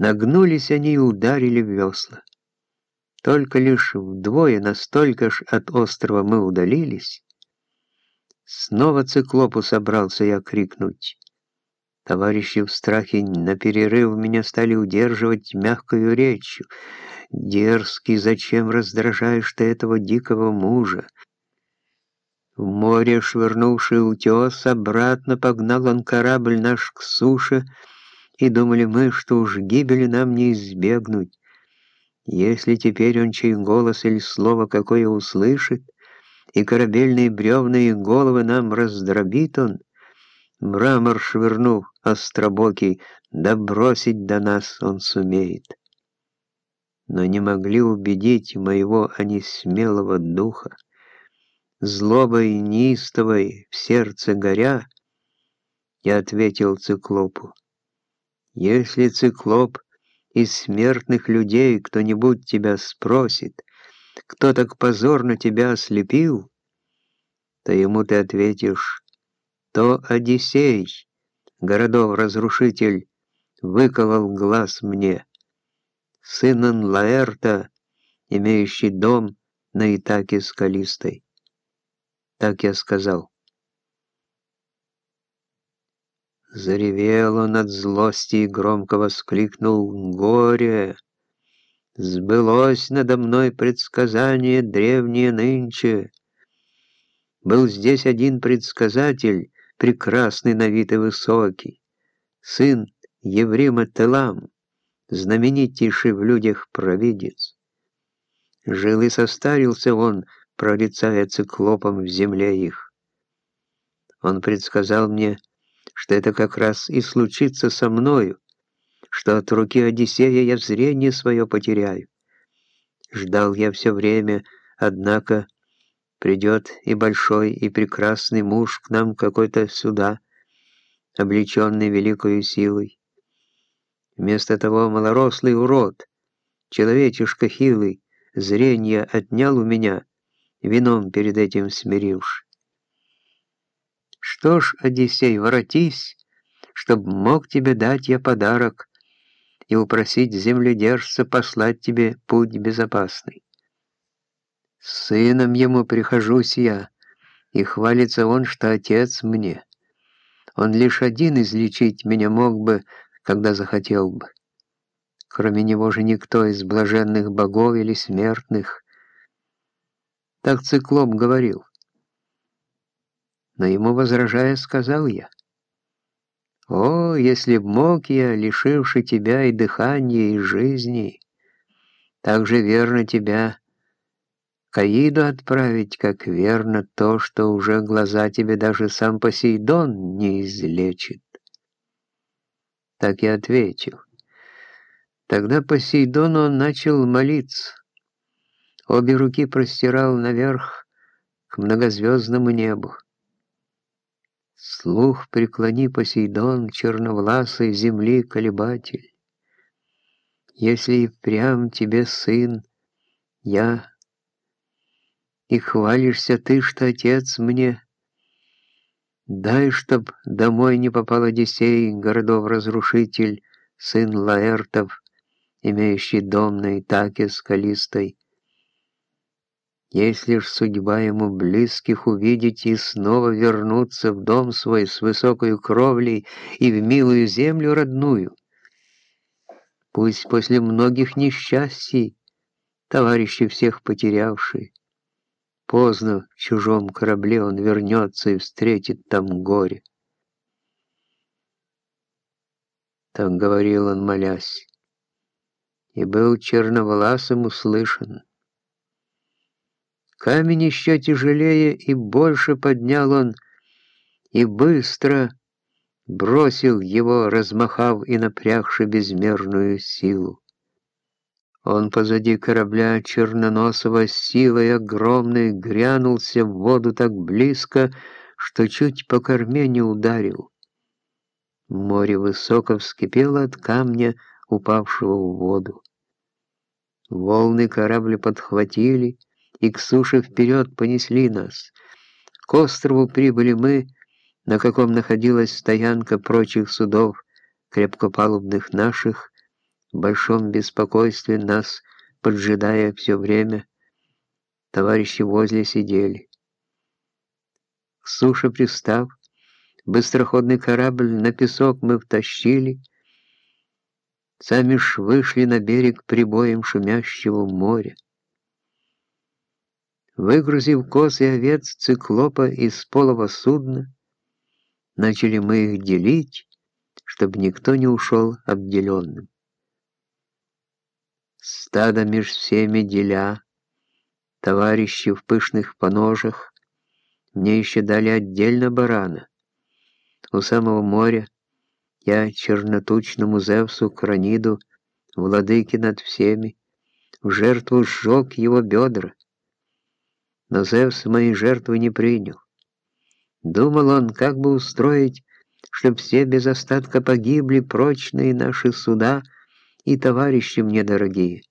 Нагнулись они и ударили в весла. Только лишь вдвое настолько ж от острова мы удалились. Снова циклопу собрался я крикнуть. Товарищи в страхе на перерыв меня стали удерживать мягкою речью. «Дерзкий, зачем раздражаешь ты этого дикого мужа?» В море, швырнувший утес, обратно погнал он корабль наш к суше, и думали мы, что уж гибели нам не избегнуть. Если теперь он чей голос или слово какое услышит, и корабельные бревна и головы нам раздробит он, мрамор швырнув остробокий, да бросить до нас он сумеет. Но не могли убедить моего анесмелого духа. Злобой неистовой в сердце горя, я ответил циклопу. Если циклоп из смертных людей кто-нибудь тебя спросит, кто так позорно тебя ослепил, то ему ты ответишь, то Одиссей, городов-разрушитель, выколол глаз мне, сын Анлаэрта, имеющий дом на Итаке скалистой. Так я сказал. Заревел он от злости и громко воскликнул «Горе!» Сбылось надо мной предсказание древнее нынче. Был здесь один предсказатель, прекрасный на вид и высокий, сын Еврима Телам, знаменитейший в людях провидец. Жил и состарился он, прорицая циклопом в земле их. Он предсказал мне, что это как раз и случится со мною, что от руки Одиссея я зрение свое потеряю. Ждал я все время, однако придет и большой, и прекрасный муж к нам какой-то сюда, облеченный великою силой. Вместо того малорослый урод, человечишка хилый, зрение отнял у меня, вином перед этим смиривши. Что ж, Одиссей, воротись, чтоб мог тебе дать я подарок и упросить земледержца послать тебе путь безопасный. Сыном ему прихожусь я, и хвалится он, что отец мне. Он лишь один излечить меня мог бы, когда захотел бы. Кроме него же никто из блаженных богов или смертных. Так циклоп говорил. Но ему возражая, сказал я. «О, если б мог я, лишивший тебя и дыхания, и жизни, так же верно тебя Каиду отправить, как верно то, что уже глаза тебе даже сам Посейдон не излечит. Так я ответил. Тогда Посейдону он начал молиться. Обе руки простирал наверх к многозвездному небу. Слух преклони, Посейдон, черновласый земли колебатель. Если и прям тебе сын, я и хвалишься ты, что отец мне. Дай, чтоб домой не попал Одиссей, городов-разрушитель, сын Лаэртов, имеющий дом на Итаке скалистой. Если ж судьба ему близких увидеть и снова вернуться в дом свой с высокой кровлей и в милую землю родную, пусть после многих несчастий, товарищи всех потерявший, Поздно в чужом корабле он вернется и встретит там горе. Так говорил он, молясь, и был черноволасым услышан. Камень еще тяжелее и больше поднял он, и быстро бросил его, размахав и напрягши безмерную силу. Он позади корабля черноносого силой огромной грянулся в воду так близко, что чуть по корме не ударил. Море высоко вскипело от камня, упавшего в воду. Волны корабля подхватили и к суше вперед понесли нас. К острову прибыли мы, на каком находилась стоянка прочих судов, крепкопалубных наших, в большом беспокойстве нас, поджидая все время, товарищи возле сидели. К суше пристав, быстроходный корабль на песок мы втащили, сами ж вышли на берег прибоем шумящего моря. Выгрузив коз и овец циклопа из полого судна, начали мы их делить, чтобы никто не ушел обделенным. Стадо меж всеми деля, товарищи в пышных поножах, мне еще дали отдельно барана. У самого моря я чернотучному Зевсу Краниду, владыке над всеми, в жертву сжег его бедра. Но Зевс мои жертвы не принял. Думал он, как бы устроить, чтоб все без остатка погибли прочные наши суда и товарищи мне дорогие.